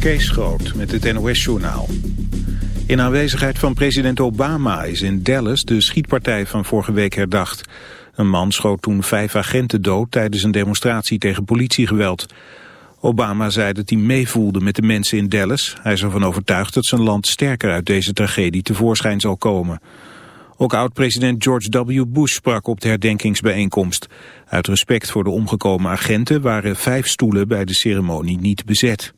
Kees Groot met het NOS-journaal. In aanwezigheid van president Obama is in Dallas de schietpartij van vorige week herdacht. Een man schoot toen vijf agenten dood tijdens een demonstratie tegen politiegeweld. Obama zei dat hij meevoelde met de mensen in Dallas. Hij is ervan overtuigd dat zijn land sterker uit deze tragedie tevoorschijn zal komen. Ook oud-president George W. Bush sprak op de herdenkingsbijeenkomst. Uit respect voor de omgekomen agenten waren vijf stoelen bij de ceremonie niet bezet.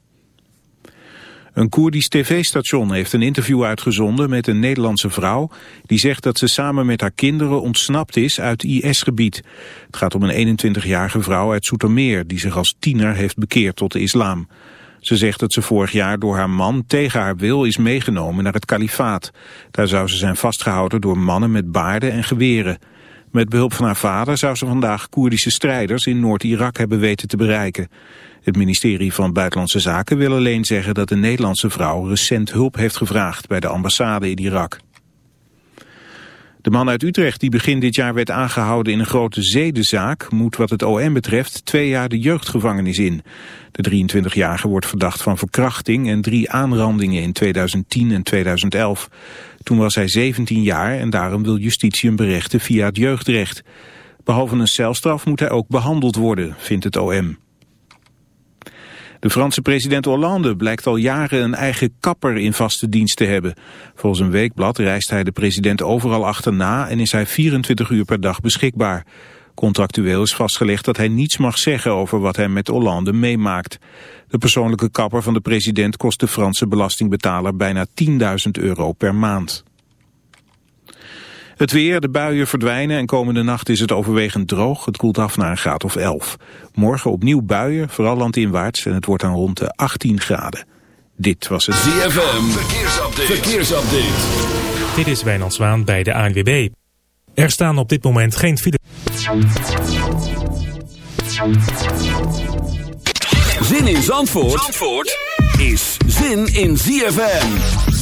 Een Koerdisch tv-station heeft een interview uitgezonden met een Nederlandse vrouw... die zegt dat ze samen met haar kinderen ontsnapt is uit IS-gebied. Het gaat om een 21-jarige vrouw uit Soetermeer... die zich als tiener heeft bekeerd tot de islam. Ze zegt dat ze vorig jaar door haar man tegen haar wil is meegenomen naar het kalifaat. Daar zou ze zijn vastgehouden door mannen met baarden en geweren. Met behulp van haar vader zou ze vandaag Koerdische strijders in Noord-Irak hebben weten te bereiken. Het ministerie van Buitenlandse Zaken wil alleen zeggen dat de Nederlandse vrouw recent hulp heeft gevraagd bij de ambassade in Irak. De man uit Utrecht die begin dit jaar werd aangehouden in een grote zedenzaak moet wat het OM betreft twee jaar de jeugdgevangenis in. De 23-jarige wordt verdacht van verkrachting en drie aanrandingen in 2010 en 2011. Toen was hij 17 jaar en daarom wil justitie hem berechten via het jeugdrecht. Behalve een celstraf moet hij ook behandeld worden, vindt het OM. De Franse president Hollande blijkt al jaren een eigen kapper in vaste dienst te hebben. Volgens een weekblad reist hij de president overal achterna en is hij 24 uur per dag beschikbaar. Contractueel is vastgelegd dat hij niets mag zeggen over wat hij met Hollande meemaakt. De persoonlijke kapper van de president kost de Franse belastingbetaler bijna 10.000 euro per maand. Het weer, de buien verdwijnen en komende nacht is het overwegend droog. Het koelt af naar een graad of 11. Morgen opnieuw buien, vooral landinwaarts en het wordt dan rond de 18 graden. Dit was het ZFM, verkeersupdate. verkeersupdate. Dit is Wijnand Zwaan bij de ANWB. Er staan op dit moment geen file. Zin in Zandvoort, Zandvoort is zin in ZFM.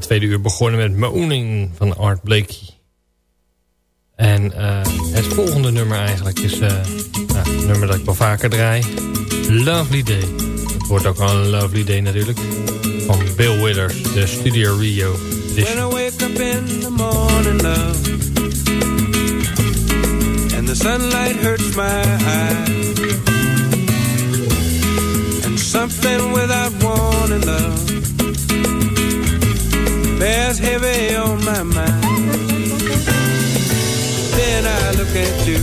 Het tweede uur begonnen met Moaning van Art Blakey. En uh, het volgende nummer eigenlijk is uh, nou, een nummer dat ik wel vaker draai. Lovely Day. Het wordt ook wel een Lovely Day natuurlijk. Van Bill Withers, de Studio Rio. When I wake up in the morning, love. And the sunlight hurts my eyes. And something without warning, love. Bears heavy on my mind. Then I look at you,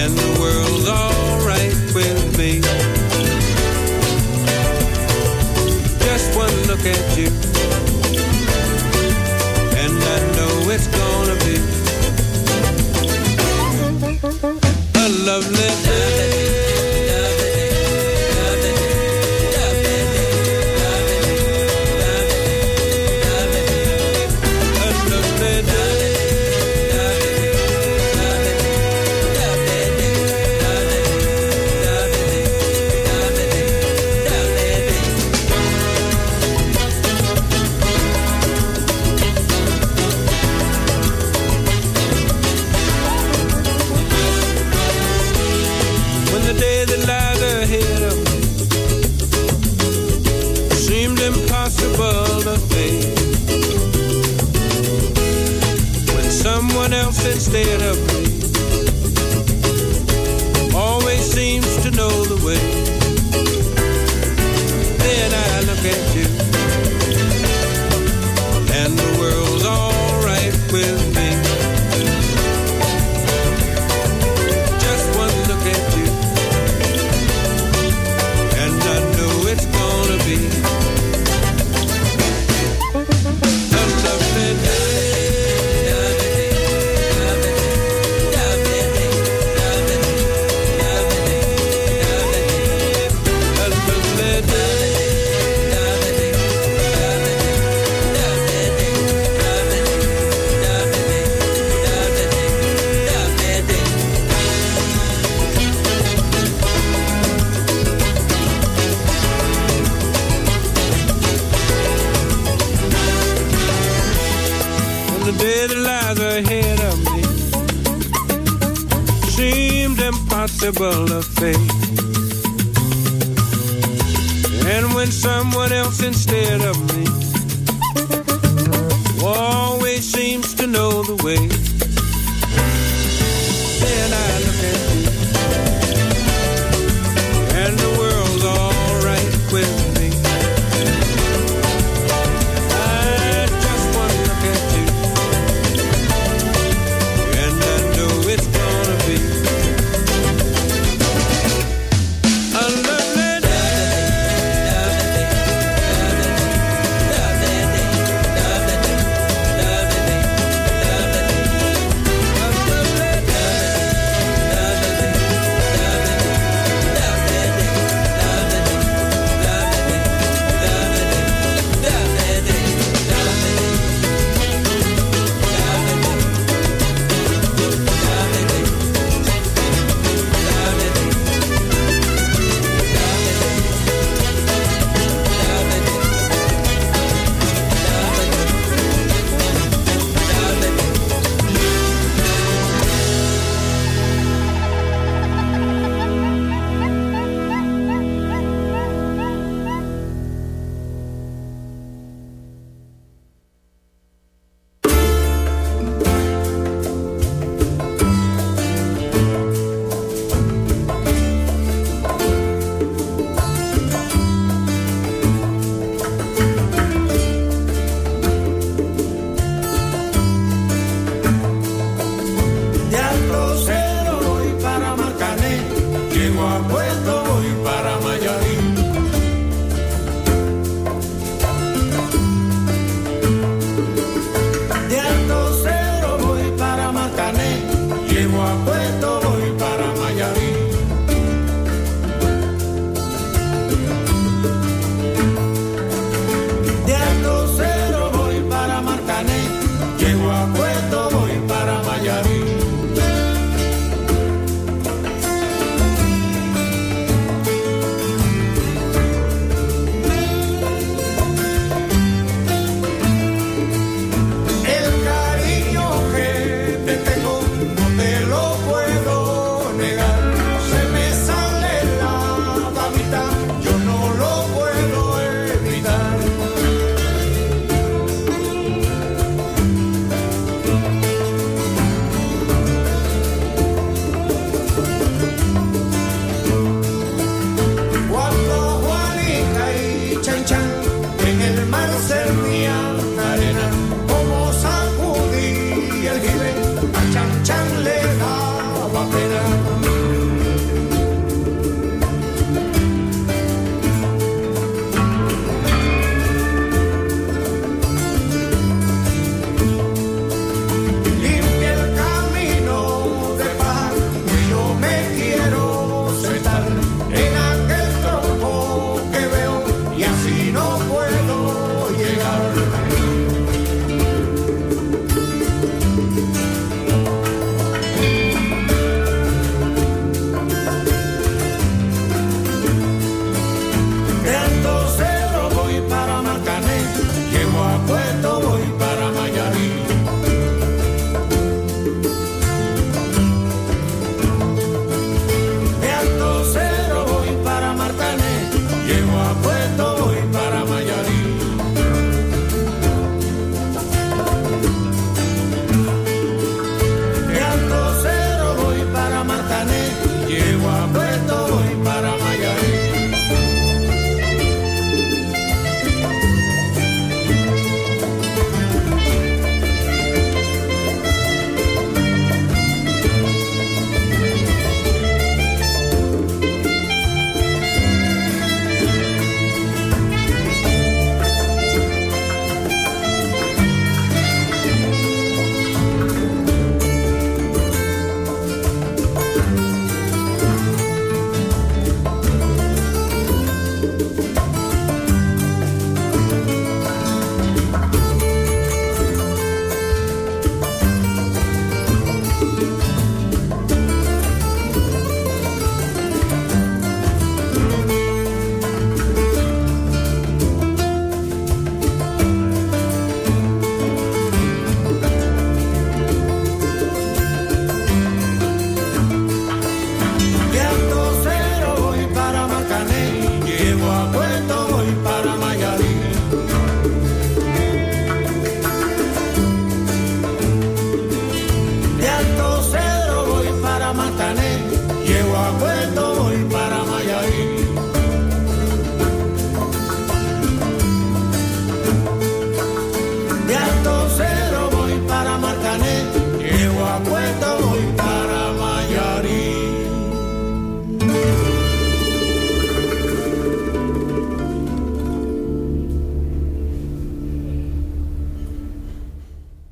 and the world's alright with me. Just one look at you,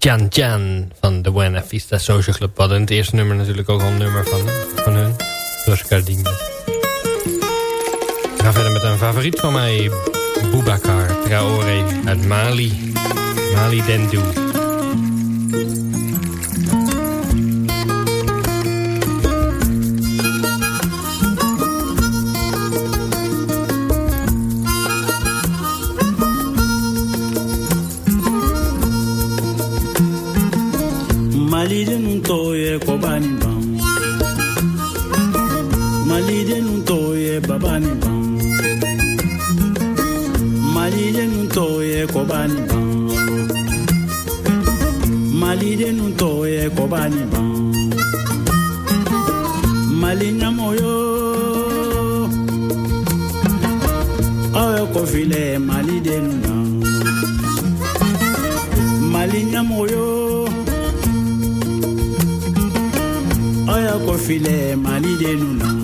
Jan Jan van de Buena Vista Social Club. We hadden het eerste nummer natuurlijk ook al een nummer van, van hun. Dos Gardenia. We gaan verder met een favoriet van mij. Boubacar Traoré uit Mali. Mali malide nun toye kobani bam. Malide nun toye babani bam. Malide nun toye kobani bam. Malide nun toye kobani bam. Malina moyo. Awe kofile malide nun malina moyo. filɛ mali de nu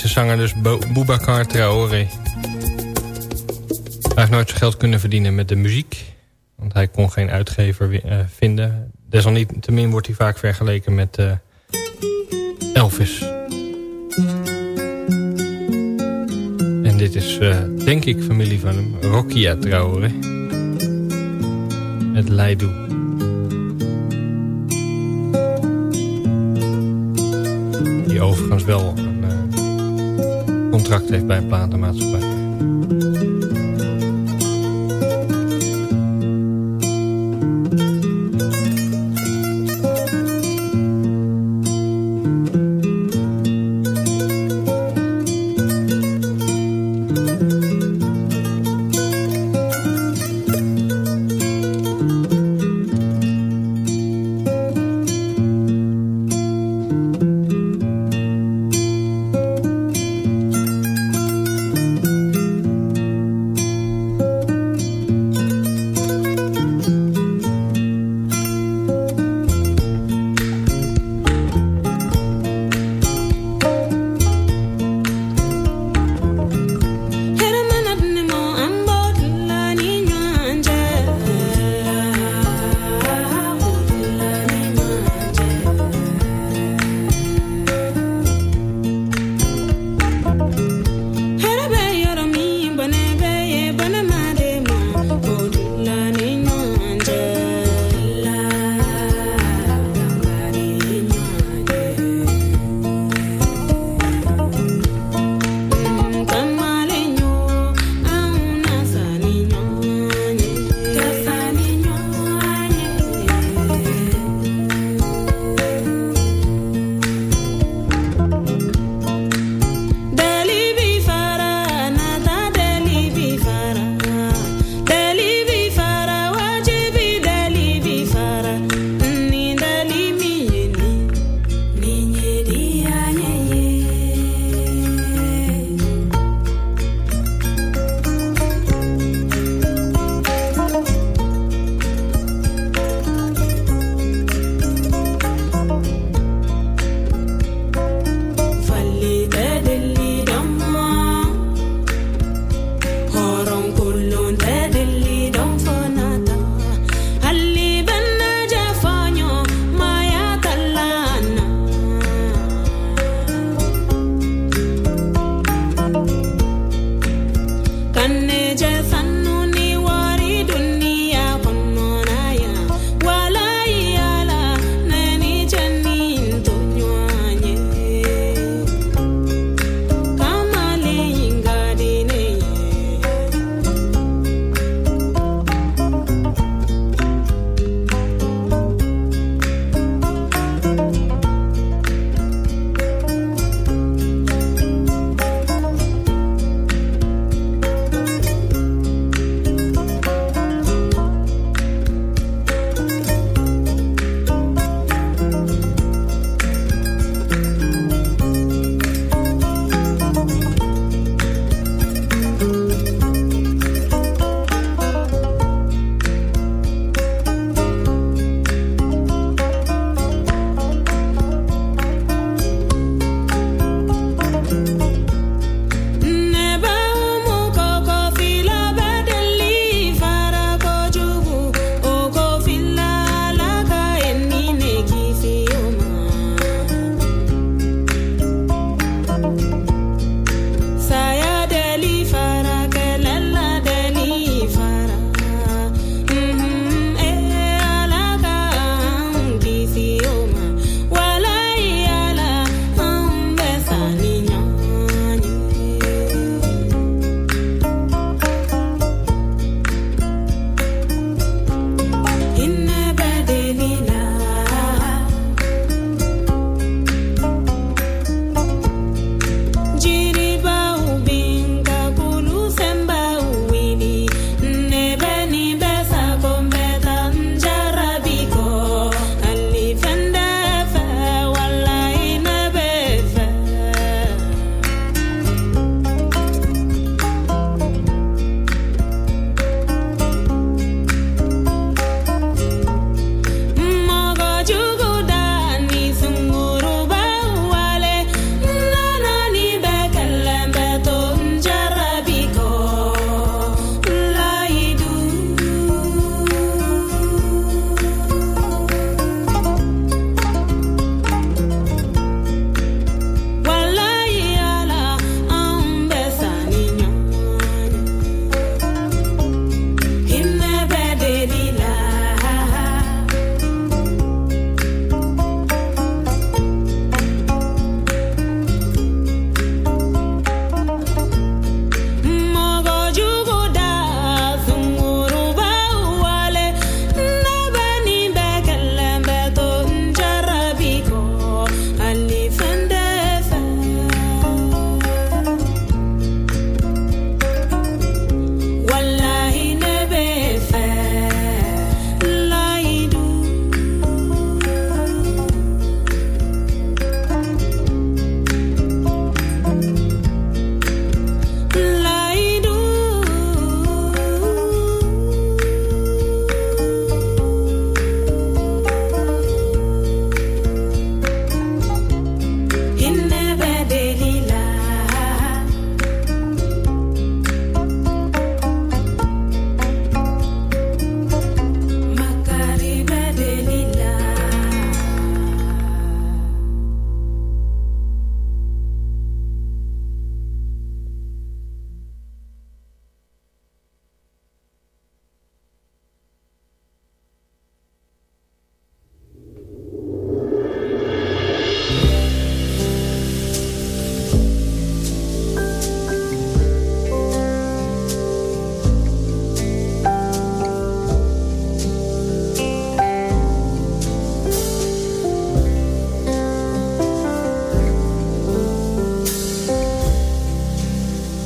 Malinese zanger dus Boubacar Traoré. Hij heeft nooit zijn geld kunnen verdienen met de muziek. Want hij kon geen uitgever uh, vinden. Desalniettemin wordt hij vaak vergeleken met uh, Elvis. dit is denk ik familie van hem. Rokia Traoré. Leidou. Die overigens wel contract heeft bij een platenmaatschappij.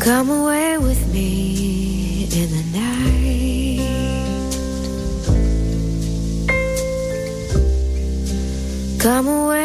Come away with me in the night. Come away.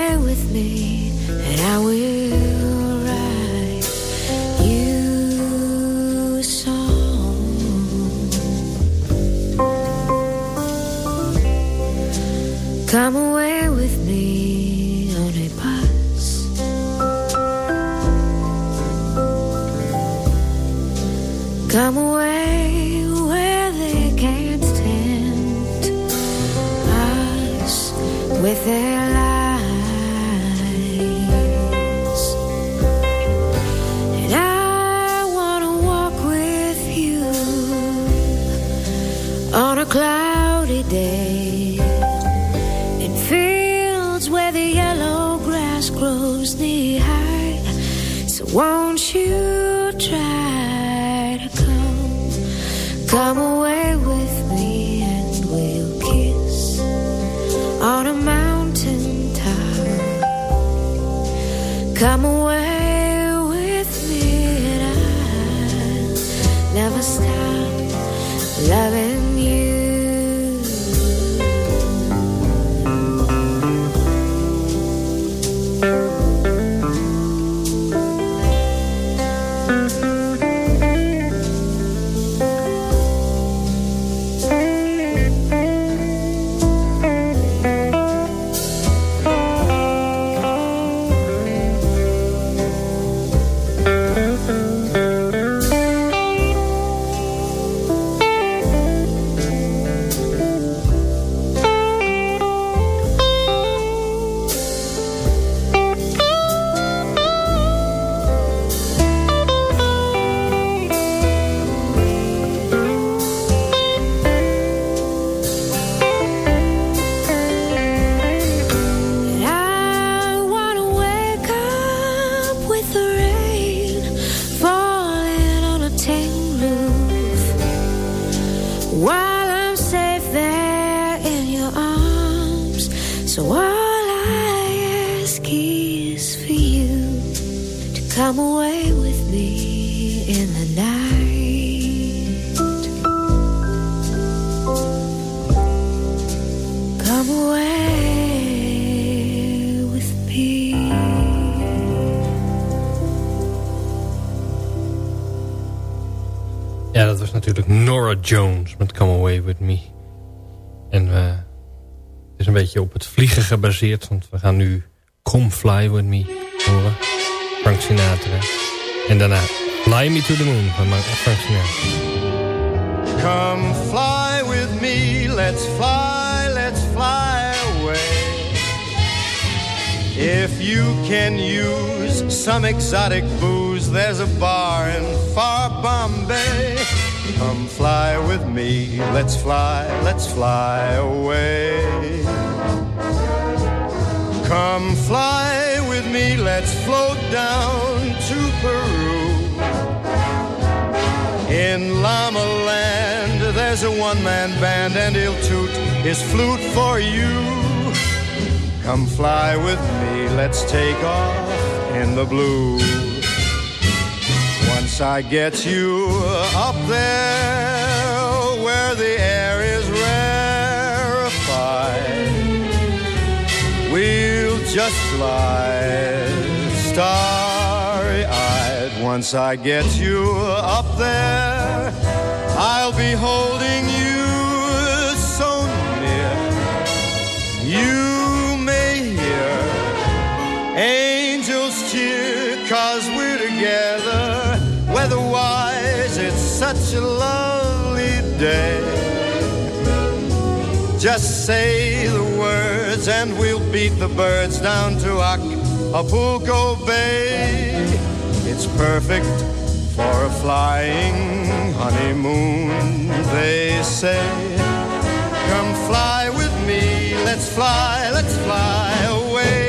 Beetje op het vliegen gebaseerd. Want we gaan nu Come Fly With Me horen. Frank Sinatra. En daarna Fly Me To The Moon van Frank Sinatra. Come fly with me, let's fly, let's fly away. If you can use some exotic booze, there's a bar in far Bombay. Come fly with me, let's fly, let's fly away. Come fly with me, let's float down to Peru. In Llama Land, there's a one-man band and he'll toot his flute for you. Come fly with me, let's take off in the blue. Once I get you up there where the air just slide starry eyed. Once I get you up there, I'll be holding you so near. You may hear angels cheer, cause we're together Weatherwise, it's such a lovely day. Just say the words and we'll beat the birds down to Acapulco Bay. It's perfect for a flying honeymoon, they say. Come fly with me, let's fly, let's fly away.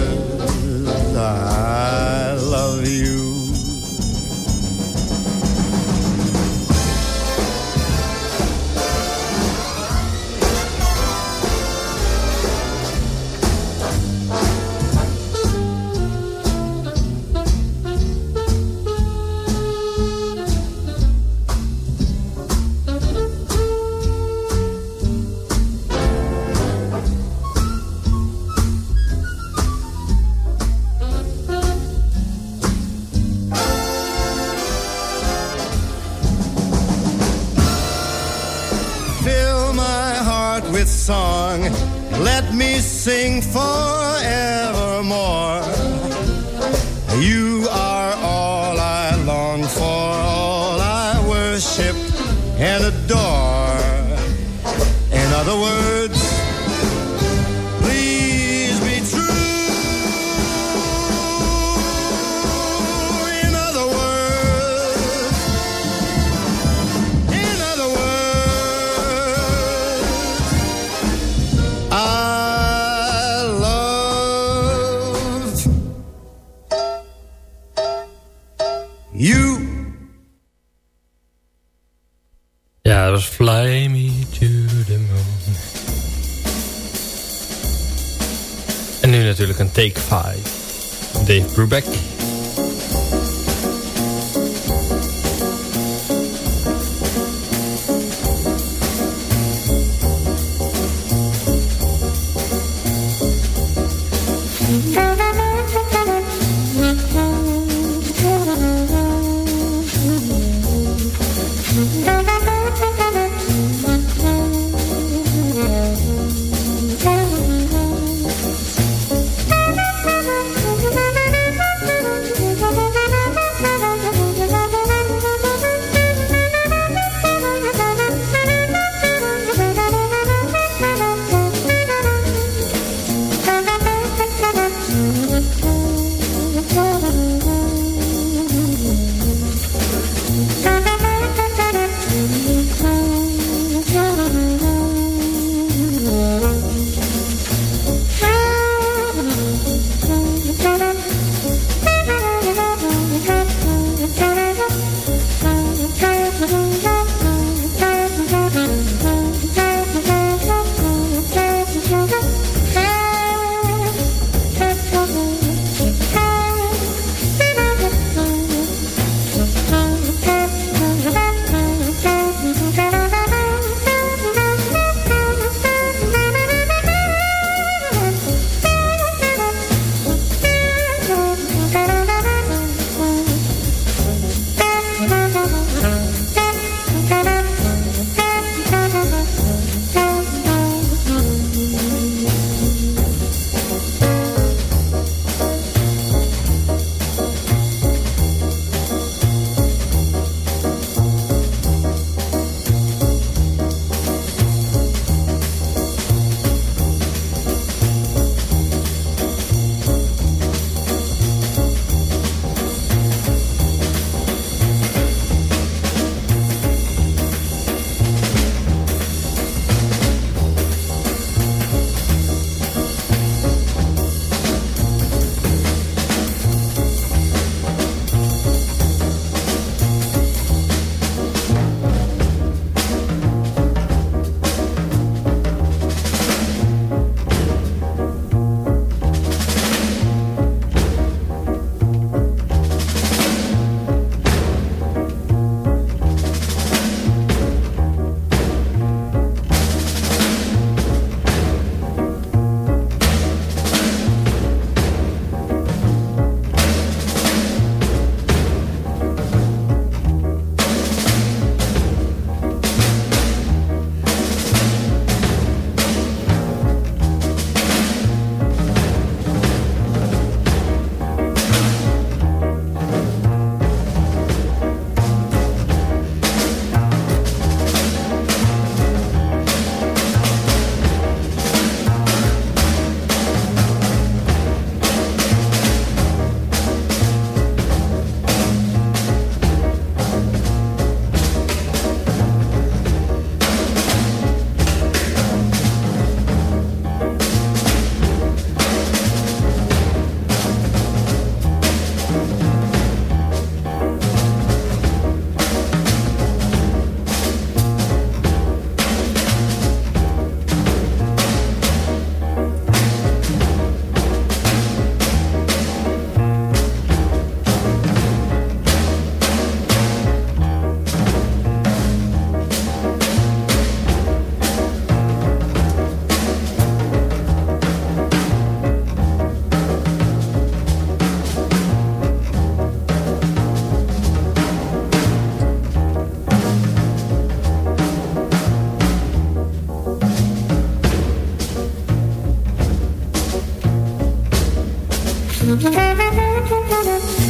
Thank you.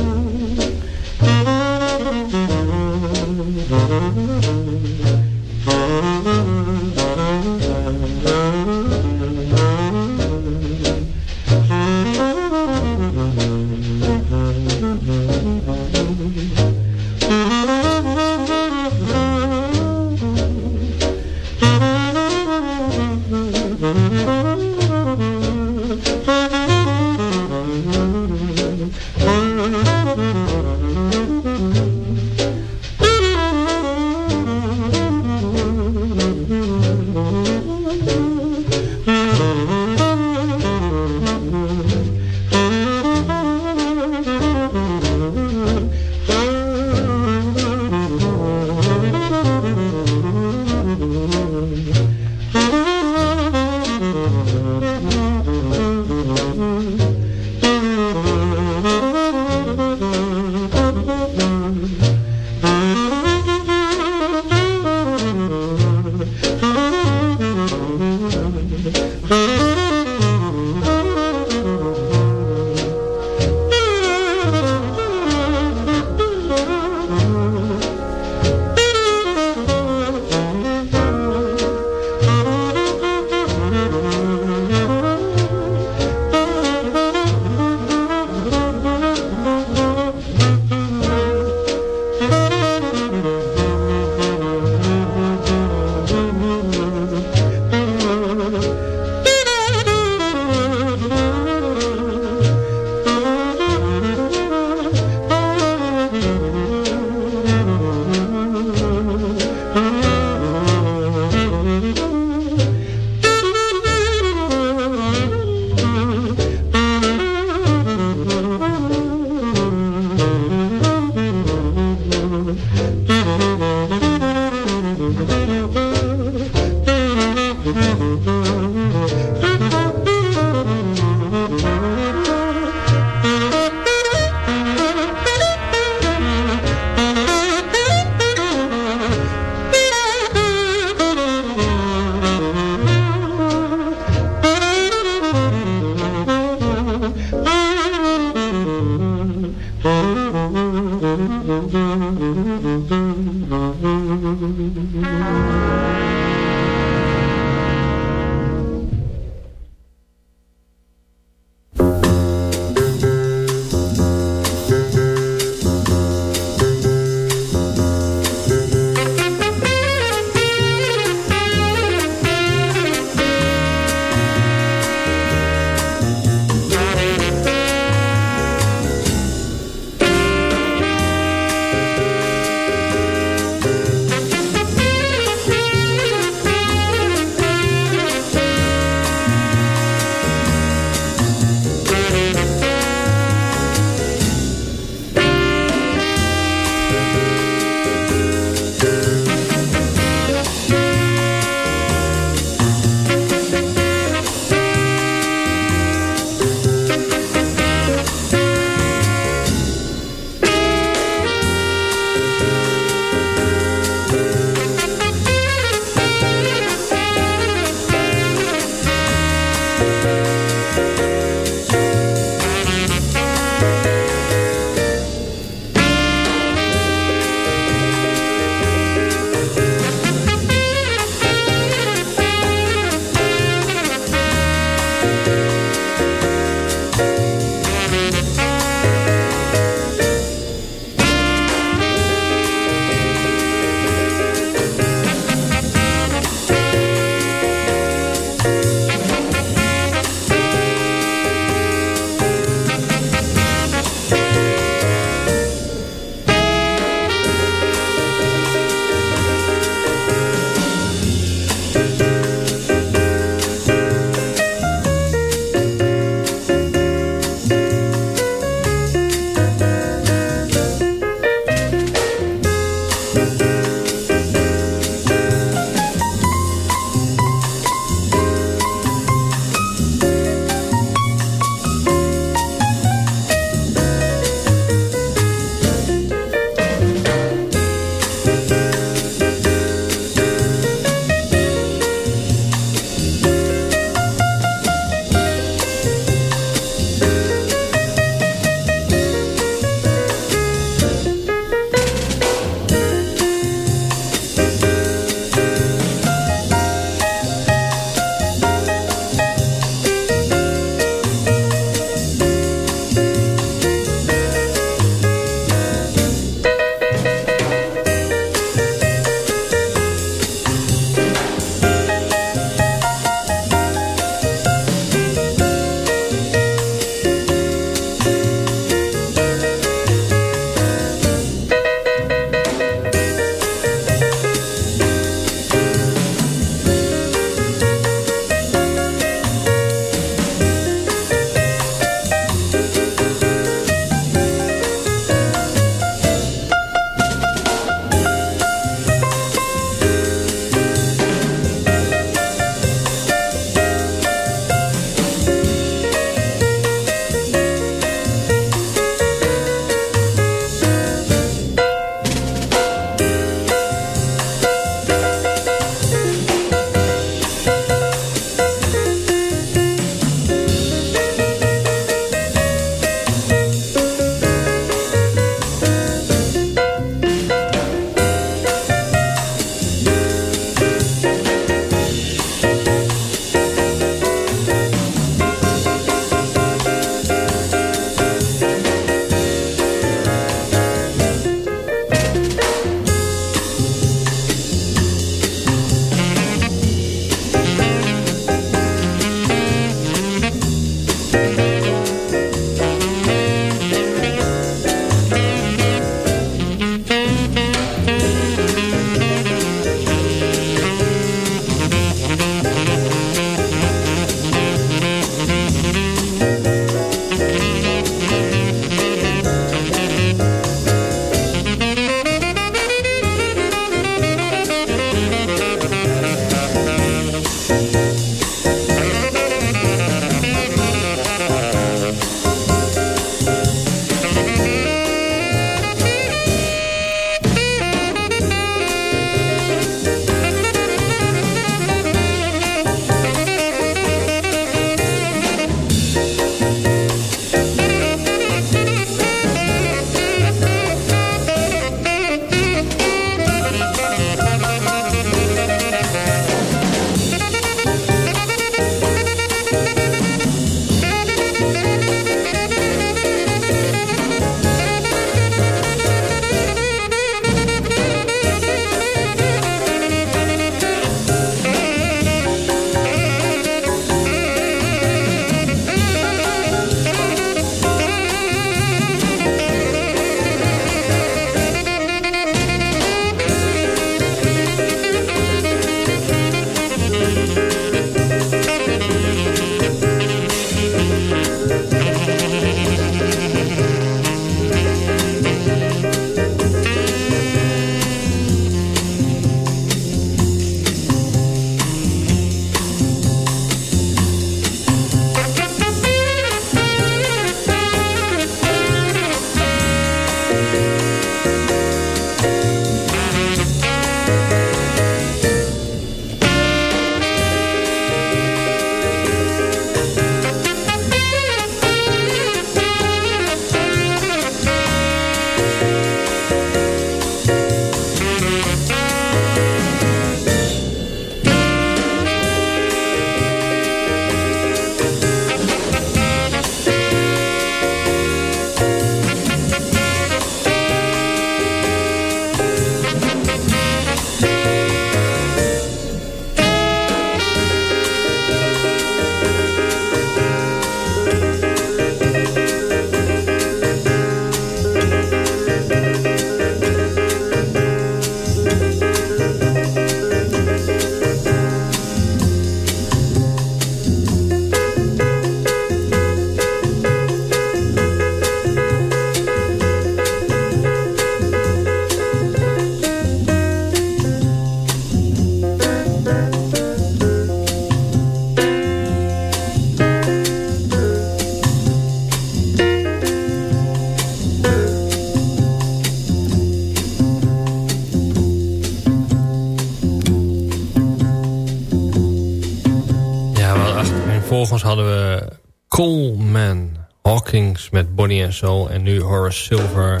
Vervolgens hadden we Coleman Hawkins met Bonnie and Soul. En nu Horace Silver,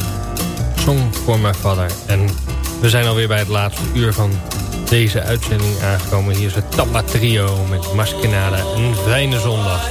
Song for My Father. En we zijn alweer bij het laatste uur van deze uitzending aangekomen. Hier is het Tappa Trio met Maskenade. Een fijne zondag.